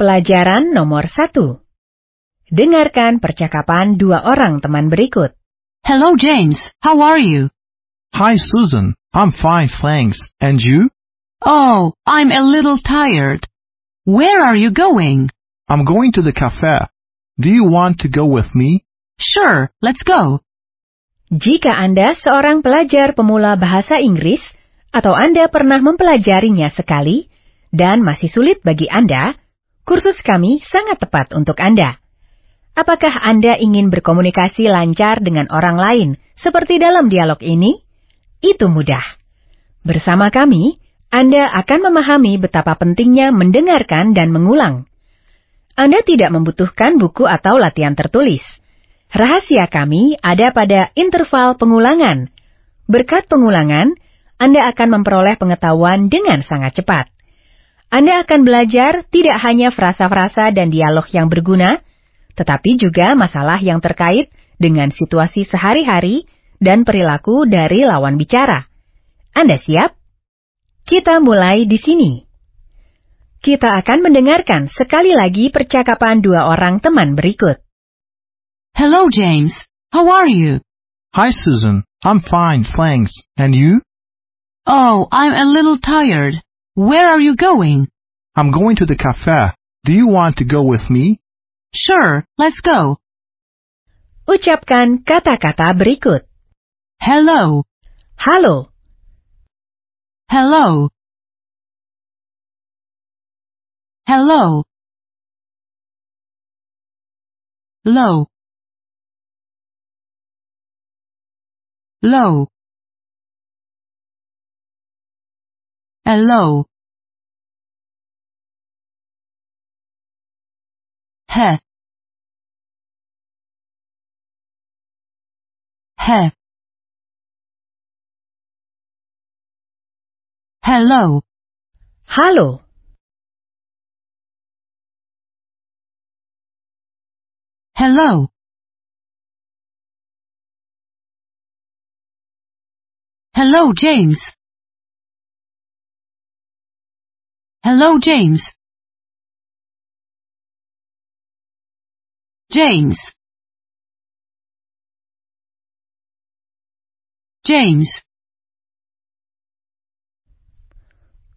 Pelajaran nomor satu. Dengarkan percakapan dua orang teman berikut. Hello, James. How are you? Hi, Susan. I'm fine, thanks. And you? Oh, I'm a little tired. Where are you going? I'm going to the cafe. Do you want to go with me? Sure, let's go. Jika Anda seorang pelajar pemula bahasa Inggris atau Anda pernah mempelajarinya sekali dan masih sulit bagi Anda, kursus kami sangat tepat untuk Anda. Apakah Anda ingin berkomunikasi lancar dengan orang lain seperti dalam dialog ini? Itu mudah. Bersama kami, Anda akan memahami betapa pentingnya mendengarkan dan mengulang. Anda tidak membutuhkan buku atau latihan tertulis. Rahasia kami ada pada interval pengulangan. Berkat pengulangan, Anda akan memperoleh pengetahuan dengan sangat cepat. Anda akan belajar tidak hanya frasa-frasa dan dialog yang berguna, tetapi juga masalah yang terkait dengan situasi sehari-hari dan perilaku dari lawan bicara. Anda siap? Kita mulai di sini. Kita akan mendengarkan sekali lagi percakapan dua orang teman berikut. Hello, James. How are you? Hi, Susan. I'm fine, thanks. And you? Oh, I'm a little tired. Where are you going? I'm going to the cafe. Do you want to go with me? Sure, let's go. Ucapkan kata-kata berikut. Hello, Halo, hello. Hello. Low. Low. Hello. He. He. Hello. halo, Hello. Hello, James. Hello, James. James. James.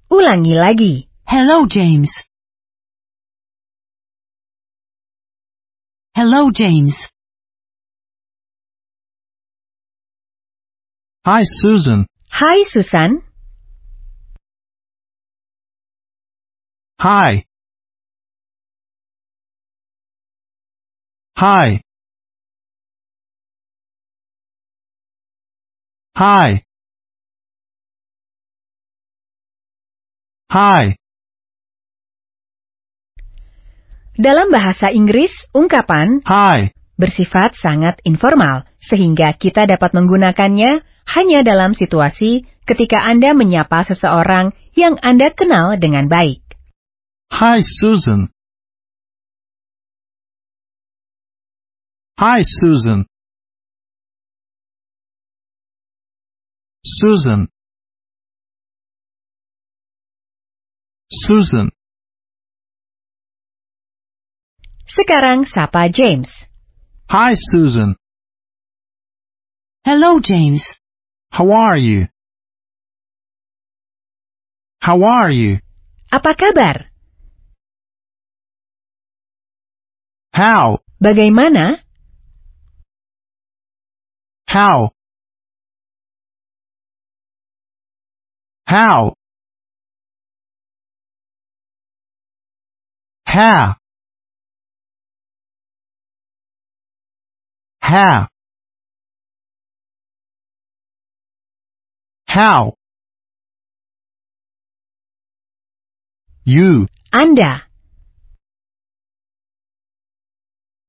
ulangi lagi. Hello, James. Hello, James. Hi, Susan. Hi, Susan, Hi. Hi. Hi. Hi. dalam bahasa Inggris, ungkapan Hi. bersifat sangat informal, sehingga kita dapat menggunakannya hanya dalam situasi ketika Anda menyapa seseorang yang Anda kenal dengan baik. Hi, Susan. Hi, Susan. Susan. Susan. Sekarang sapa James. Hi, Susan. Hello, James. How are you? How are you? Apa kabar? How? Bagaimana? How? How? How? How? How? You, Anda,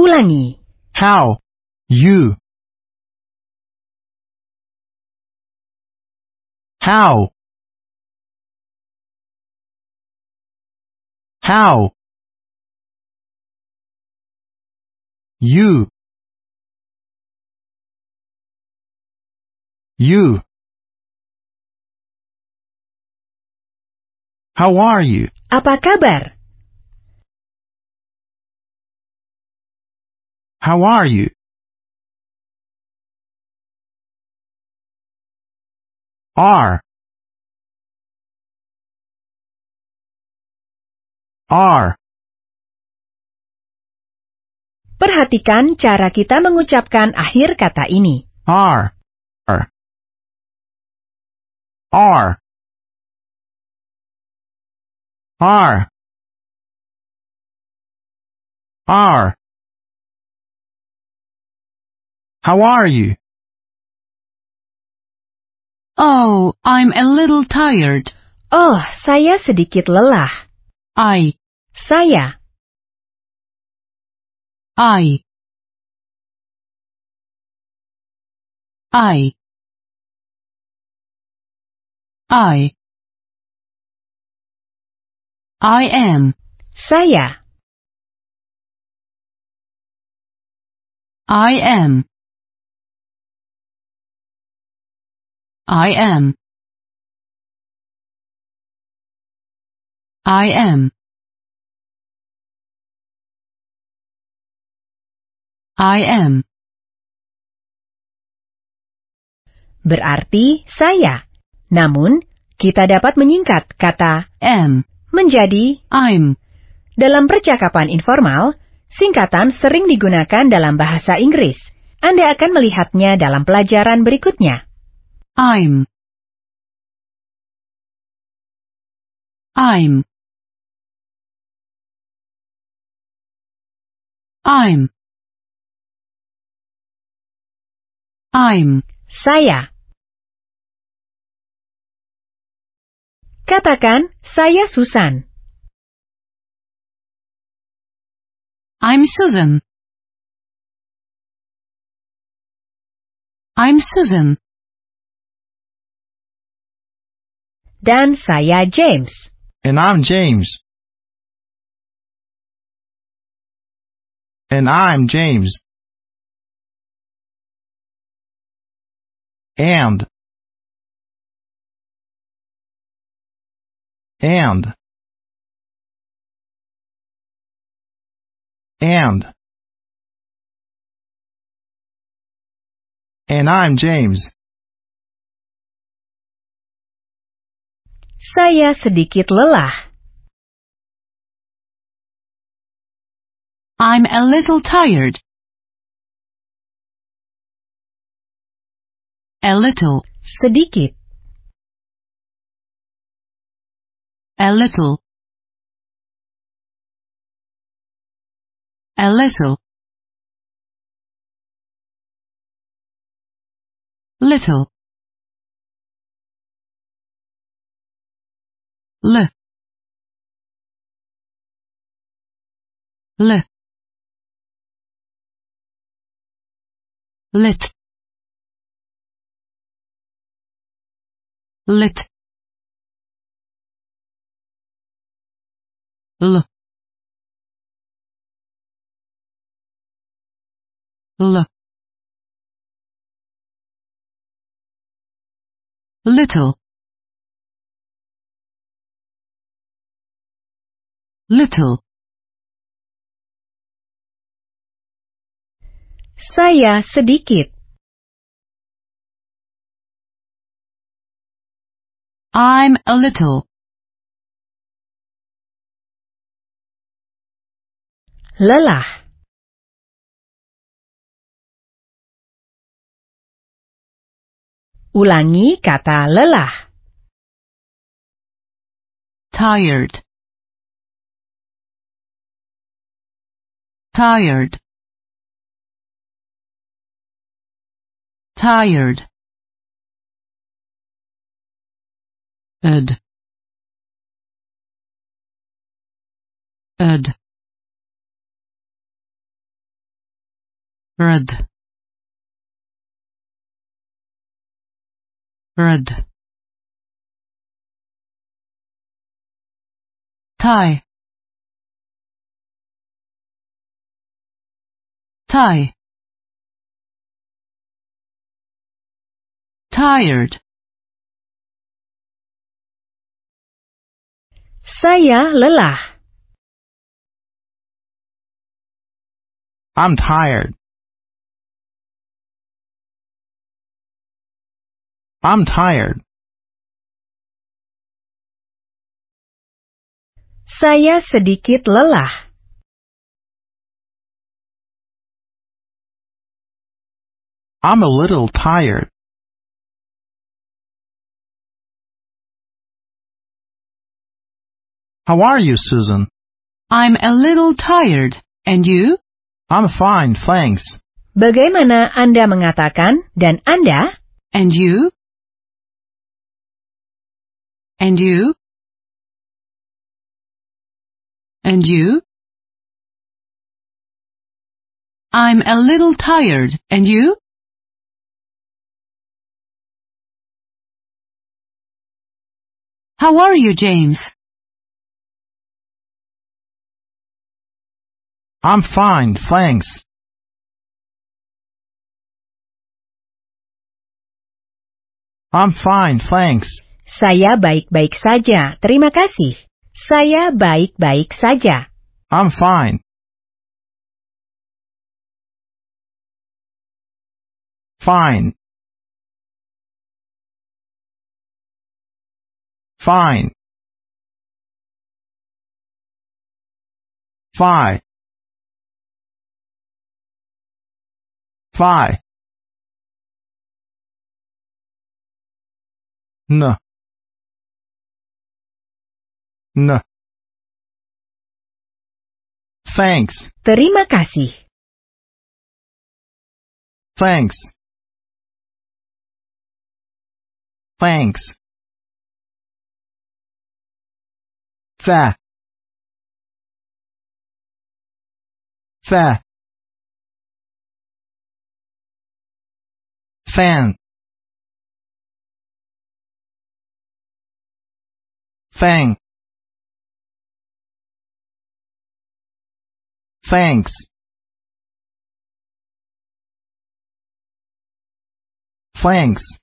Ulangi. How? You. How? How? You. You. How are you? Apa kabar? How are you? Are. Are. Perhatikan cara kita mengucapkan akhir kata ini. Are. Are. Are. Are. Are. How are you? Oh, I'm a little tired. Oh, saya sedikit lelah. I, Saya. I. I. I. I am. Saya. I am. I am. I am. I am. Berarti saya. Namun, kita dapat menyingkat kata Am. menjadi I'm. dalam percakapan informal, singkatan sering digunakan dalam bahasa Inggris. Anda akan melihatnya dalam pelajaran berikutnya. I'm. I'm. I'm. I'm. Saya. Katakan, saya Susan. I'm Susan. I'm Susan. Dan saya James. And I'm James. And I'm James. And. And. And. And I'm James. Saya sedikit lelah. I'm a little tired. A little. Sedikit. A little. A little. Little. L. L. Lit. Lit. L. L. Little. Little. Saya sedikit. I'm a little. Lelah. Ulangi kata lelah. Tired. Tired. Tired. Ed. Ed. red red tie tie tired Saya lelah. I'm tired. I'm tired. Saya sedikit lelah. I'm a little tired. How are you, Susan? I'm a little tired. And you? I'm fine, thanks. Bagaimana Anda mengatakan dan Anda? And you? And you? And you? I'm a little tired. And you? How are you, James? I'm fine, thanks. I'm fine, thanks. Saya baik-baik saja, terima kasih. Saya baik-baik saja. I'm fine. Fine. Fine. Fine. Fi. N. N. Thanks. Terima kasih. Thanks. Thanks. Fa. Fa. Fan. Fang. Thanks. Thanks.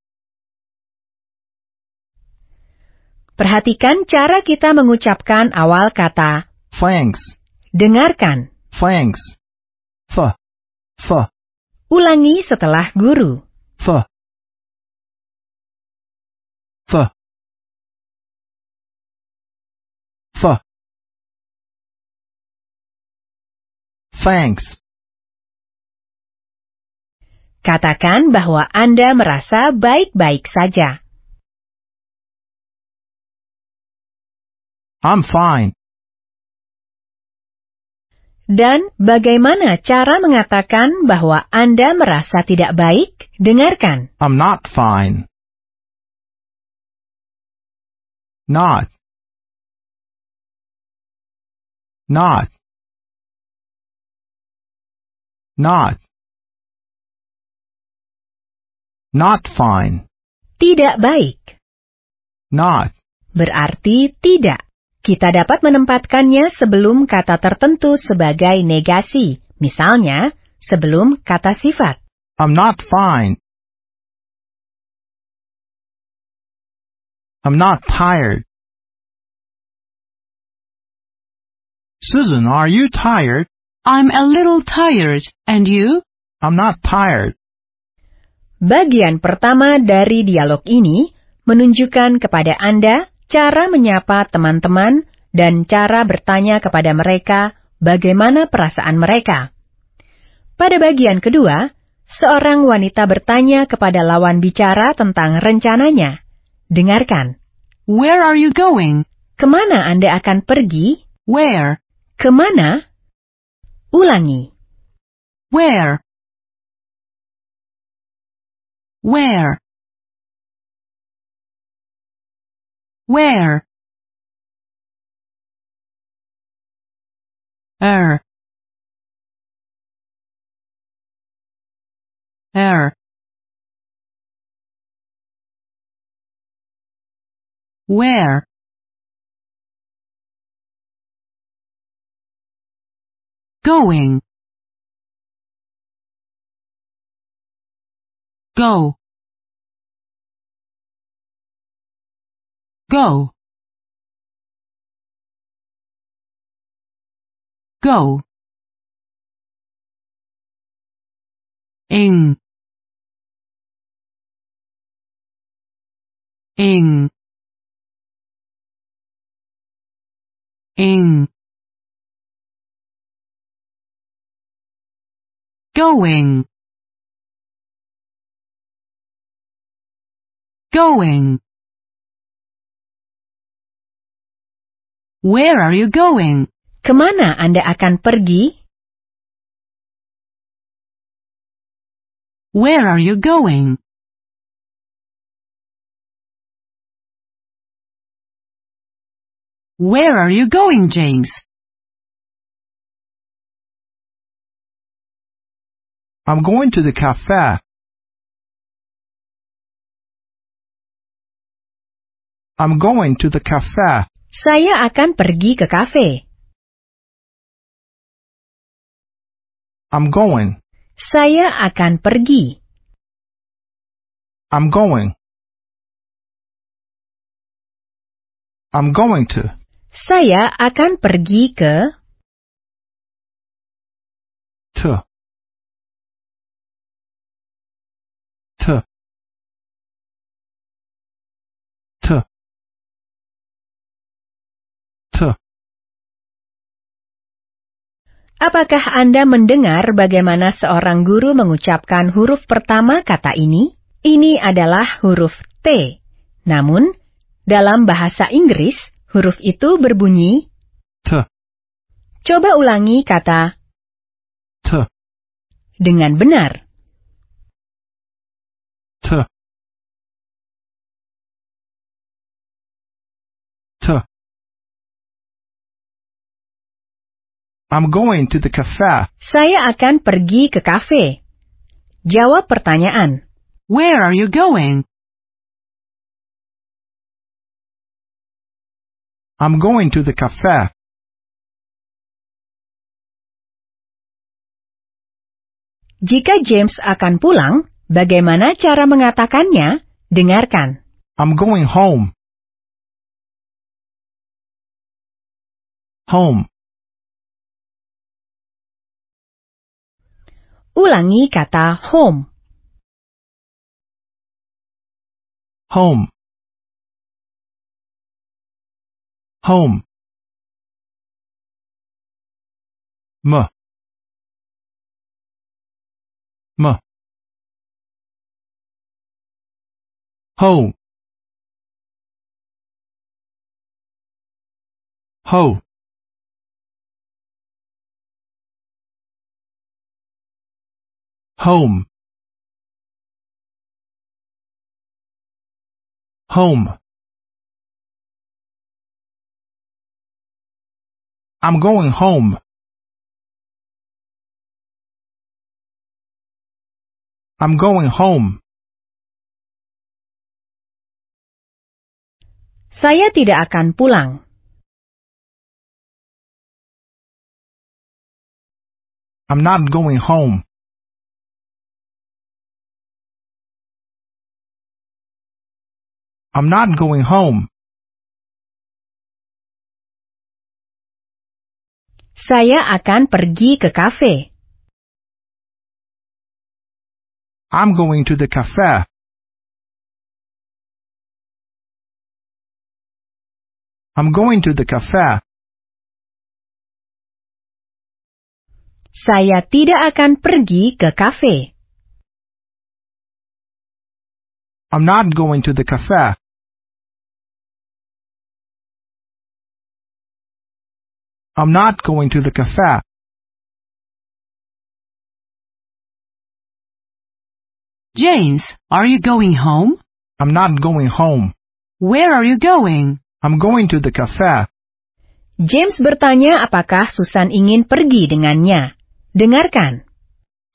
Perhatikan cara kita mengucapkan awal kata Thanks. dengarkan. Thanks. F. F. Ulangi setelah guru. F. F. F. Thanks. Katakan bahwa Anda merasa baik-baik saja. I'm fine. Dan bagaimana cara mengatakan bahwa Anda merasa tidak baik? Dengarkan. I'm not fine. Not. Not. Not. Not fine. Tidak baik. Not. Berarti tidak. Kita dapat menempatkannya sebelum kata tertentu sebagai negasi. Misalnya, sebelum kata sifat. I'm not fine. I'm not tired. Susan, are you tired? I'm a little tired. And you? I'm not tired. Bagian pertama dari dialog ini menunjukkan kepada Anda cara menyapa teman-teman dan cara bertanya kepada mereka bagaimana perasaan mereka. Pada bagian kedua, seorang wanita bertanya kepada lawan bicara tentang rencananya. Dengarkan. Where are you going? Ke mana Anda akan pergi? Where? Ke mana? Ulangi. Where? Where? Where? Er. Er. Where? Going. Go. Go. Go. ing. Ing. Ing. Going. Going Where are you going? Kemana Anda akan pergi? Where are you going? Where are you going, James? I'm going to the cafe. I'm going to the cafe. Saya akan pergi ke kafe. I'm going. Saya akan pergi. I'm going. I'm going to. Saya akan pergi ke To. Apakah Anda mendengar bagaimana seorang guru mengucapkan huruf pertama kata ini? Ini adalah huruf T. Namun, dalam bahasa Inggris, huruf itu berbunyi To. Coba ulangi kata To. dengan benar. I'm going to the cafe. Saya akan pergi ke kafe. Jawab pertanyaan. Where are you going? I'm going to the cafe. Jika James akan pulang, bagaimana cara mengatakannya? Dengarkan. I'm going home. Home. Ulangi kata home. Home. Home. M. M. Ho. Ho. Home. Home. I'm going home. I'm going home. Saya tidak akan pulang. I'm not going home. I'm not going home. Saya akan pergi ke kafe. I'm going to the cafe. I'm going to the cafe. Saya tidak akan pergi ke kafe. I'm not going to the cafe. I'm not going to the cafe. James, are you going home? I'm not going home. Where are you going? I'm going to the cafe. James bertanya apakah Susan ingin pergi dengannya. Dengarkan.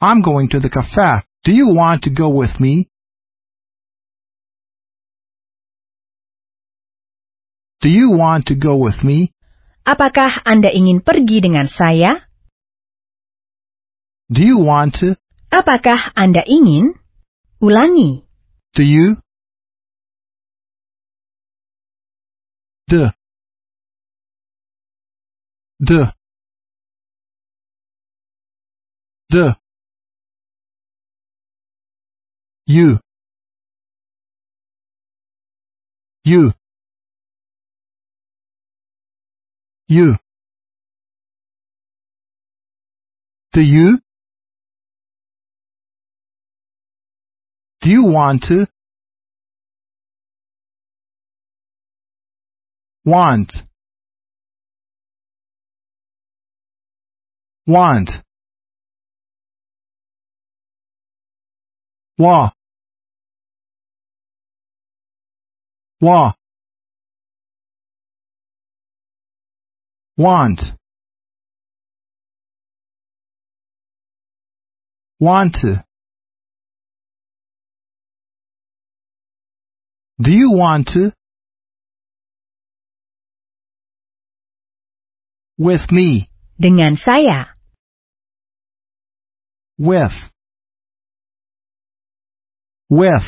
I'm going to the cafe. Do you want to go with me? Do you want to go with me? Apakah Anda ingin pergi dengan saya? Do you want to? Apakah Anda ingin? Ulangi. Do you? D. D. D. You. You. You. Do you? Do you want to? Want. Want. Wa. Wa. Want. Want to. Do you want to? With me. Dengan saya. With. With.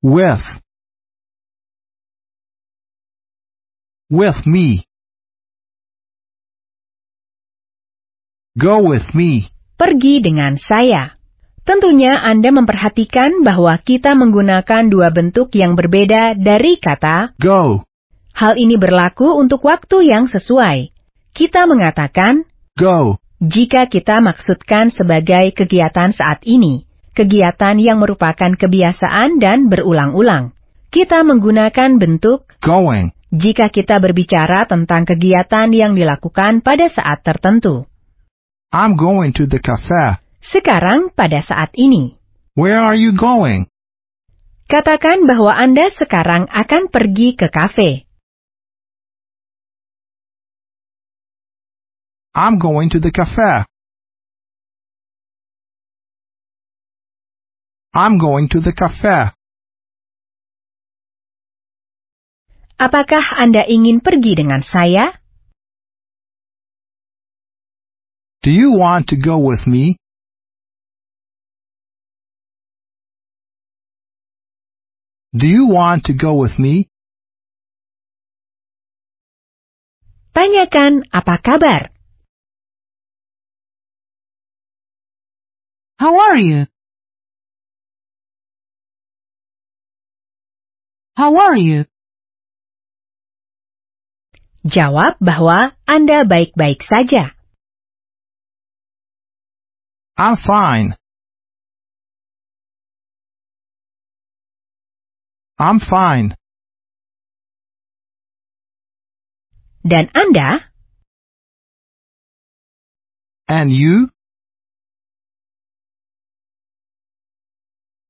With. With me. Go with me. Pergi dengan saya. Tentunya Anda memperhatikan bahwa kita menggunakan dua bentuk yang berbeda dari kata Go. Hal ini berlaku untuk waktu yang sesuai. Kita mengatakan Go. jika kita maksudkan sebagai kegiatan saat ini, kegiatan yang merupakan kebiasaan dan berulang-ulang. Kita menggunakan bentuk Going. Jika kita berbicara tentang kegiatan yang dilakukan pada saat tertentu. I'm going to the cafe. Sekarang pada saat ini, Where are you going? katakan bahwa Anda sekarang akan pergi ke kafe. I'm going to the cafe. I'm going to the cafe. Apakah Anda ingin pergi dengan saya? Do you want to go with me? Do you want to go with me? Tanyakan apa kabar. How are you? How are you? Jawab bahwa Anda baik-baik saja. I'm fine. I'm fine. Dan Anda, And you?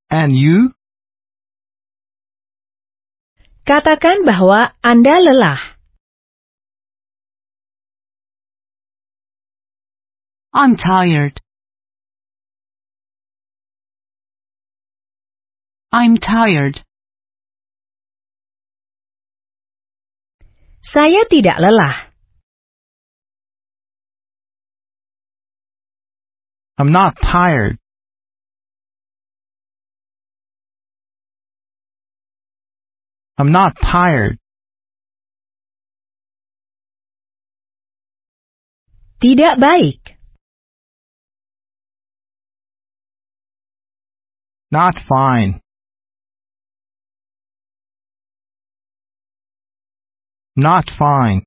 And you? katakan bahwa Anda lelah. I'm tired. I'm tired. Saya tidak lelah. I'm not tired. I'm not tired. Tidak baik. Not fine. Not fine.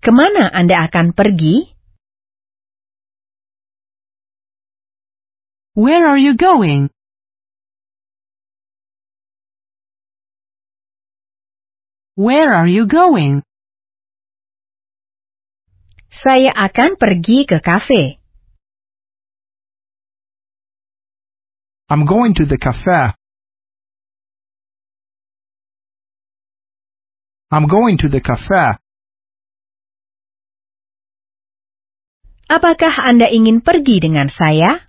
Kemana Anda akan pergi? Where are you going? Where are you going? Saya akan pergi ke kafe. I'm going to the cafe. I'm going to the cafe. Apakah Anda ingin pergi dengan saya?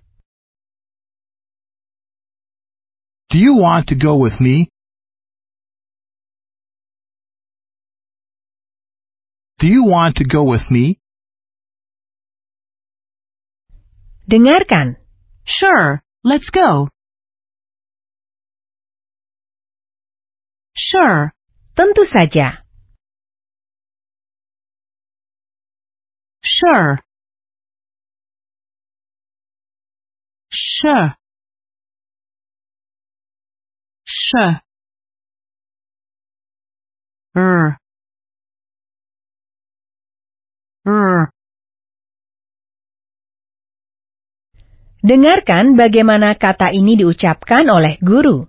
Do you want to go with me? Do you want to go with me? Dengarkan. Sure, let's go. Sure, Tentu saja. sure. Sure. Sure. Er. Er. Dengarkan bagaimana kata ini diucapkan oleh guru.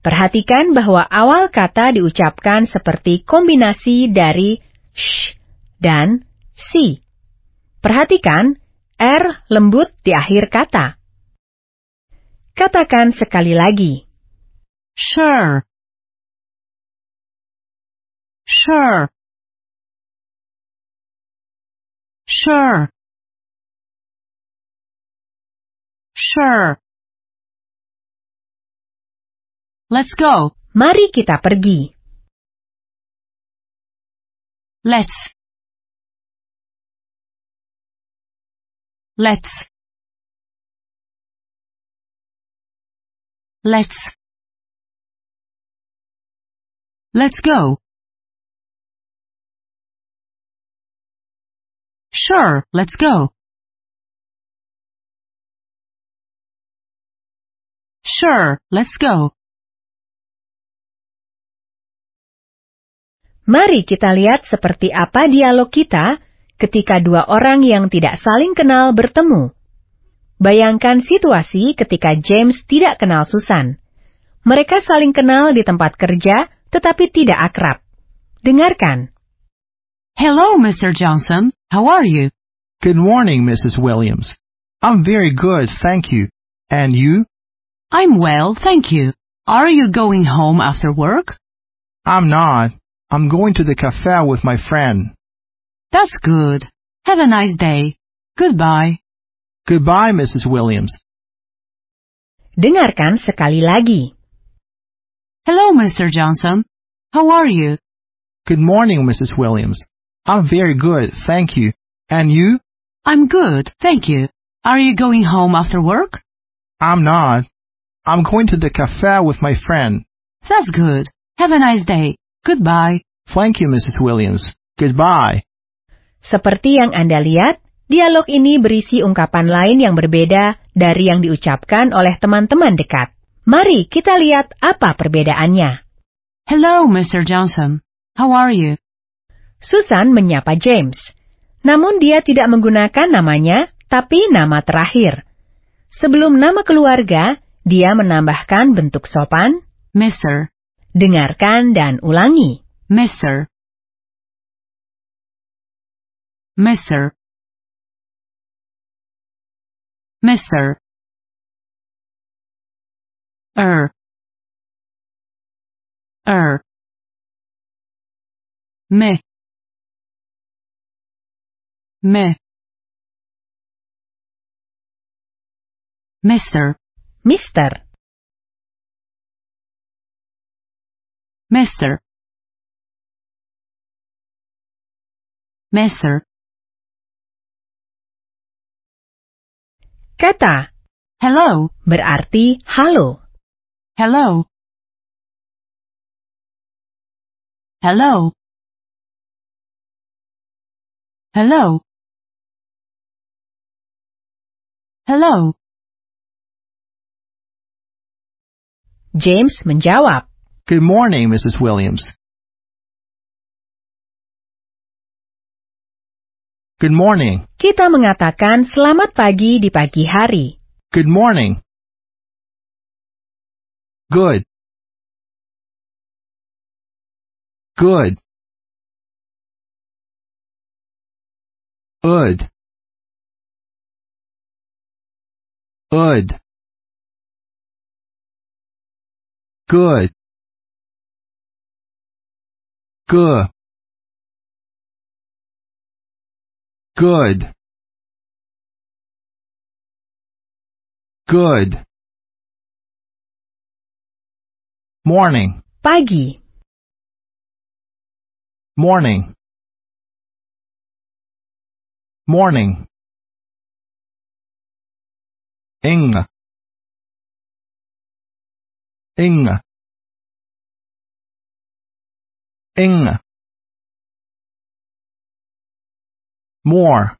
Perhatikan bahwa awal kata diucapkan seperti kombinasi dari sh dan si. Perhatikan R lembut di akhir kata. Katakan sekali lagi. Sure. Sure. Sure. Sure. Let's go. Mari kita pergi. Let's. Let's. Let's. Let's go. Sure, let's go. Sure, let's go. Mari kita lihat seperti apa dialog kita ketika dua orang yang tidak saling kenal bertemu. Bayangkan situasi ketika James tidak kenal Susan. Mereka saling kenal di tempat kerja, tetapi tidak akrab. Dengarkan. Hello, Mr. Johnson. How are you? Good morning, Mrs. Williams. I'm very good, thank you. And you? I'm well, thank you. Are you going home after work? I'm not. I'm going to the cafe with my friend. That's good. Have a nice day. Goodbye. Goodbye, Mrs. Williams. Dengarkan sekali lagi. Hello, Mr. Johnson. How are you? Good morning, Mrs. Williams. I'm very good, thank you. And you? I'm good, thank you. Are you going home after work? I'm not. I'm going to the cafe with my friend. That's good. Have a nice day. Goodbye. Thank you, Mrs. Williams. Goodbye. Seperti yang Anda lihat, dialog ini berisi ungkapan lain yang berbeda dari yang diucapkan oleh teman-teman dekat. Mari kita lihat apa perbedaannya. Hello, Mr. Johnson. How are you? Susan menyapa James. Namun dia tidak menggunakan namanya, tapi nama terakhir. Sebelum nama keluarga, dia menambahkan bentuk sopan, Mr. dengarkan dan ulangi. Mr. Mr. Mr. Er. Er. Me. Me. Mr. Mister, Mr. Mr. kata Hello. berarti halo. Hello. Hello. Hello. Hello. James menjawab. Good morning, Mrs. Williams. Good morning. Kita mengatakan selamat pagi di pagi hari. Good morning. Good. Good. Good. Good. Good. Good. Good. Good. Morning. pagi, Morning. Morning. Ing. Ing. Ing. More.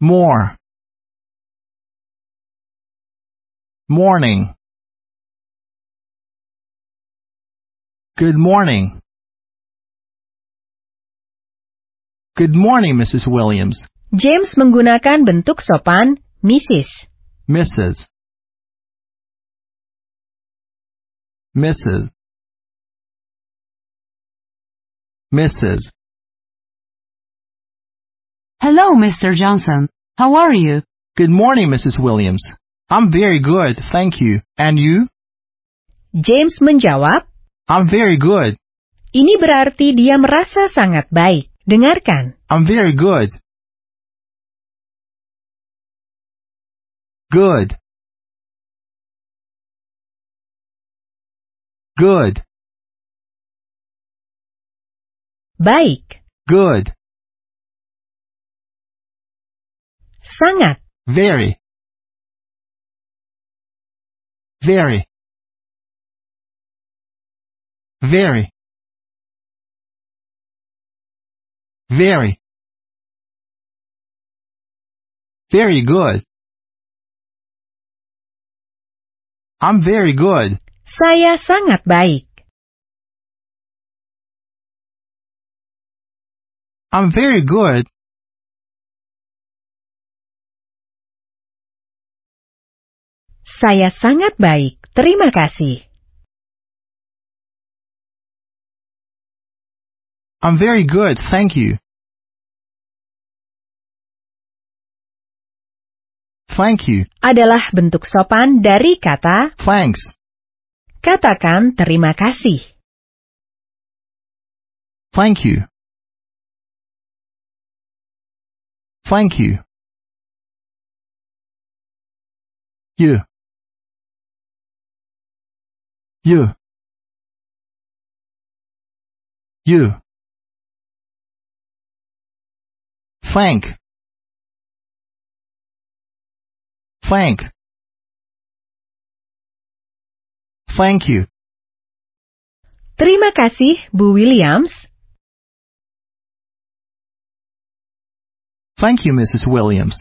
More. Morning. Good morning. Good morning, Mrs. Williams. James menggunakan bentuk sopan Mrs. Mrs. Mrs. Mrs. Hello, Mr. Johnson. How are you? Good morning, Mrs. Williams. I'm very good, thank you. And you? James menjawab, I'm very good. ini berarti dia merasa sangat baik. Dengarkan. I'm very good. Good. Good. Baik. Good. Sangat. Very. Very. Very. Very. Very good. I'm very good. Saya sangat baik. I'm very good. Saya sangat baik. Terima kasih. I'm very good, thank you. Thank you. Adalah bentuk sopan dari kata Thanks. Katakan terima kasih. Thank you. Thank you. You. You. You. Thank. Thank. Thank you. Terima kasih, Bu Williams. Thank you, Mrs. Williams.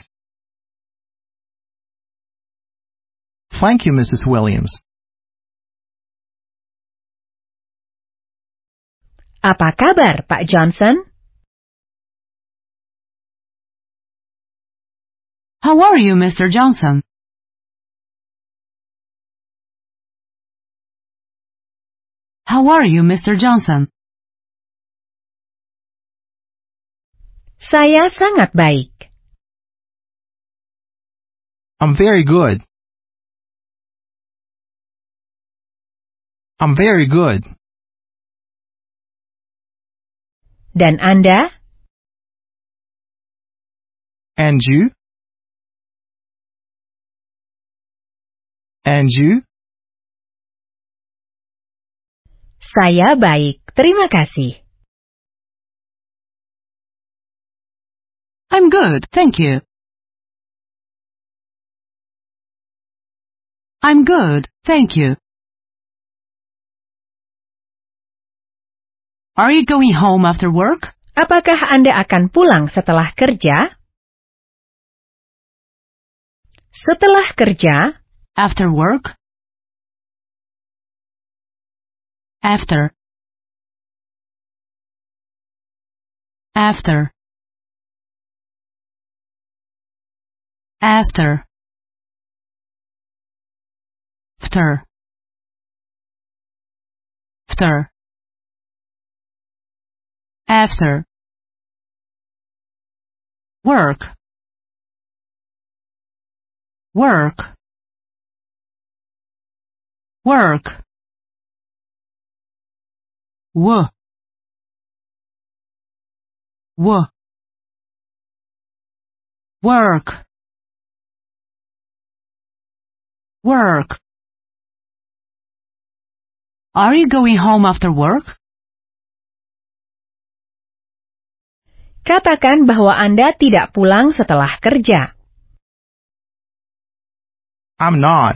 Thank you, Mrs. Williams. Apa kabar, Pak Johnson? How are you, Mr. Johnson? How are you, Mr. Johnson? Saya sangat baik. I'm very good. I'm very good. Dan Anda? And you? And you? Saya baik. Terima kasih. I'm good, thank you. I'm good, thank you. Are you going home after work? Apakah Anda akan pulang setelah kerja? Setelah kerja, After work? After. After. After. After. After. After. Work. Work. Work. W. W. Work. Work. Are you going home after work? Katakan bahwa Anda tidak pulang setelah kerja. I'm not.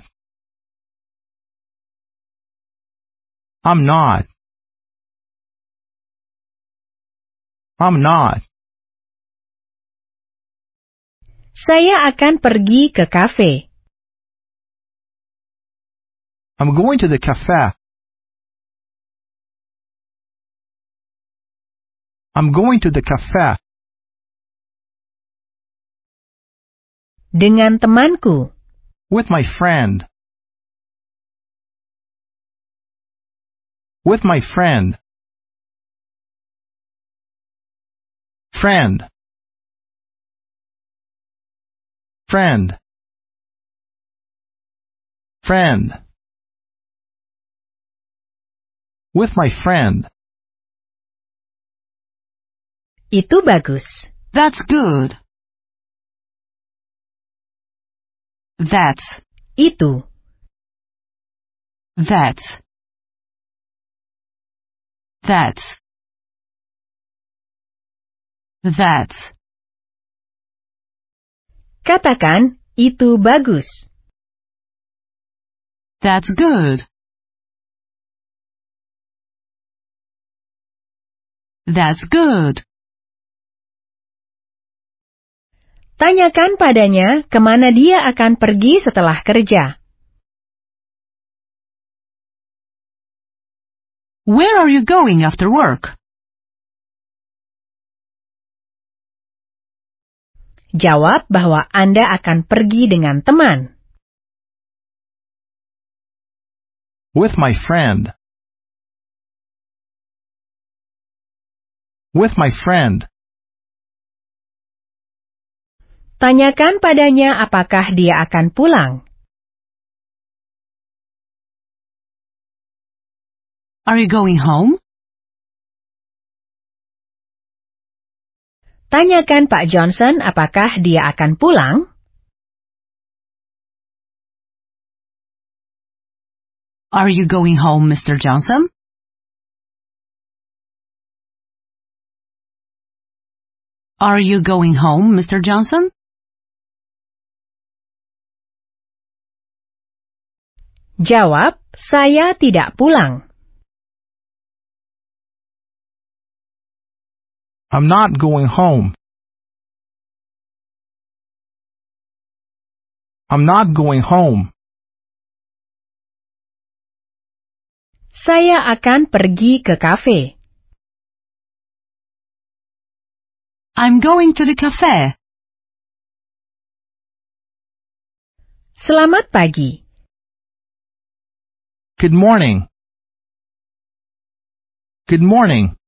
I'm not. I'm not. Saya akan pergi ke kafe. I'm going to the cafe. I'm going to the cafe Dengan temanku. with my friend. With my friend. Friend. Friend. Friend. With my friend. Itu bagus. That's good. That's, Itu. that's. That's. That's. Katakan, itu bagus. That's good. That's good. Tanyakan padanya ke mana dia akan pergi setelah kerja. Where are you going after work? Jawab bahwa Anda akan pergi dengan teman. With my friend. With my friend. Tanyakan padanya apakah dia akan pulang. Are you going home? Tanyakan Pak Johnson apakah dia akan pulang. Are you going home, Mr. Johnson? Are you going home, Mr. Johnson? Jawab, saya tidak pulang. I'm not going home. I'm not going home. Saya akan pergi ke kafe. I'm going to the cafe. Selamat pagi. Good morning. Good morning.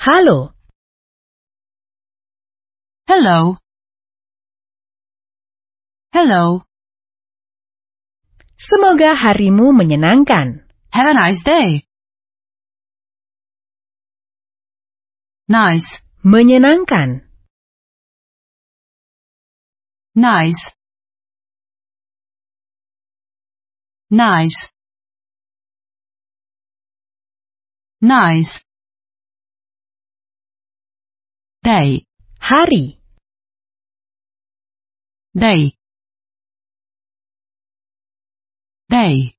Halo, Hello. Hello. semoga harimu menyenangkan. Have a nice day. Nice. Menyenangkan. Nice. Nice. Nice. Day. Hari. Day. Day.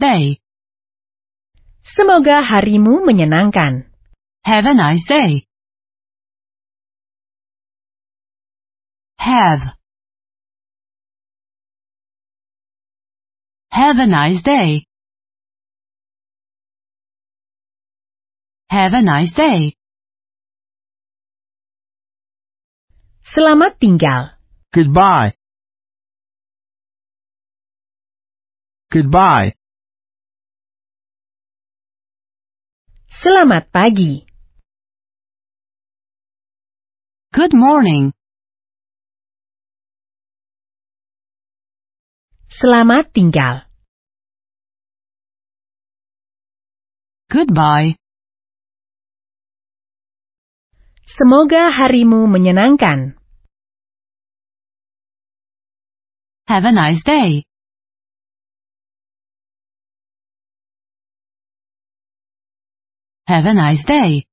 Day. Semoga harimu menyenangkan. Have a nice day. Have. Have a nice day. Have a nice day. Selamat tinggal. Goodbye. Goodbye. Selamat pagi. Good morning. Selamat tinggal. Goodbye. Semoga harimu menyenangkan. Have a nice day. Have a nice day.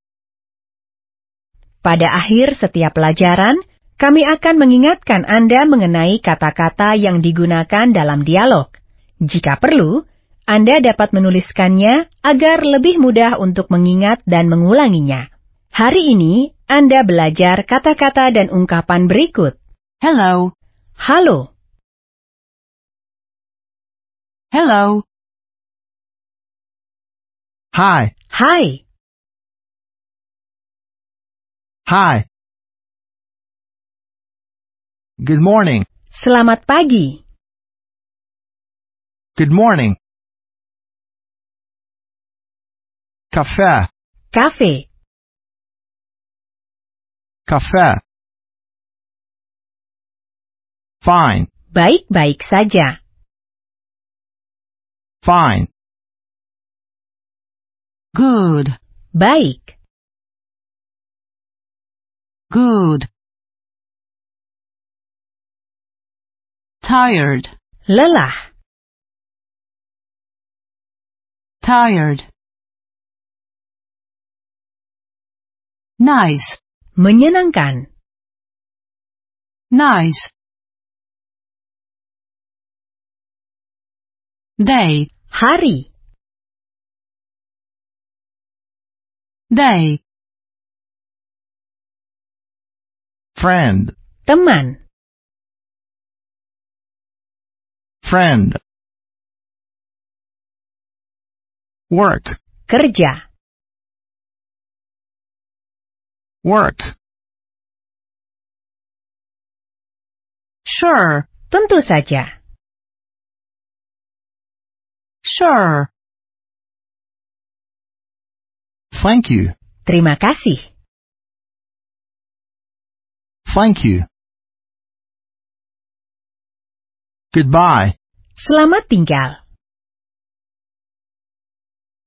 Pada akhir setiap pelajaran, kami akan mengingatkan Anda mengenai kata-kata yang digunakan dalam dialog. Jika perlu, Anda dapat menuliskannya agar lebih mudah untuk mengingat dan mengulanginya. Hari ini anda belajar kata-kata dan ungkapan berikut. Hello. Halo, Hello. Hi. hai, Hi. Good morning. selamat pagi, Good morning. Cafe. kafe, Cafe. Fine. baik-baik saja, Fine. Good. baik, Good. Tired. lelah, Tired. Nice. Menyenangkan, Nice. Day. hari, Day. Friend. teman, Friend. Work. kerja, Work. Sure. tentu saja, Sure. Thank you. terima kasih, Thank you. Goodbye. selamat tinggal,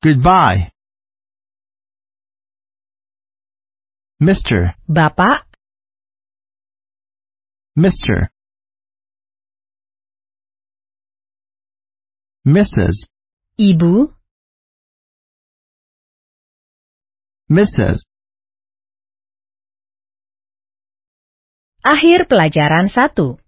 Goodbye. Mr. Bapak, Mr. Mrs. Ibu, Mrs. akhir pelajaran satu.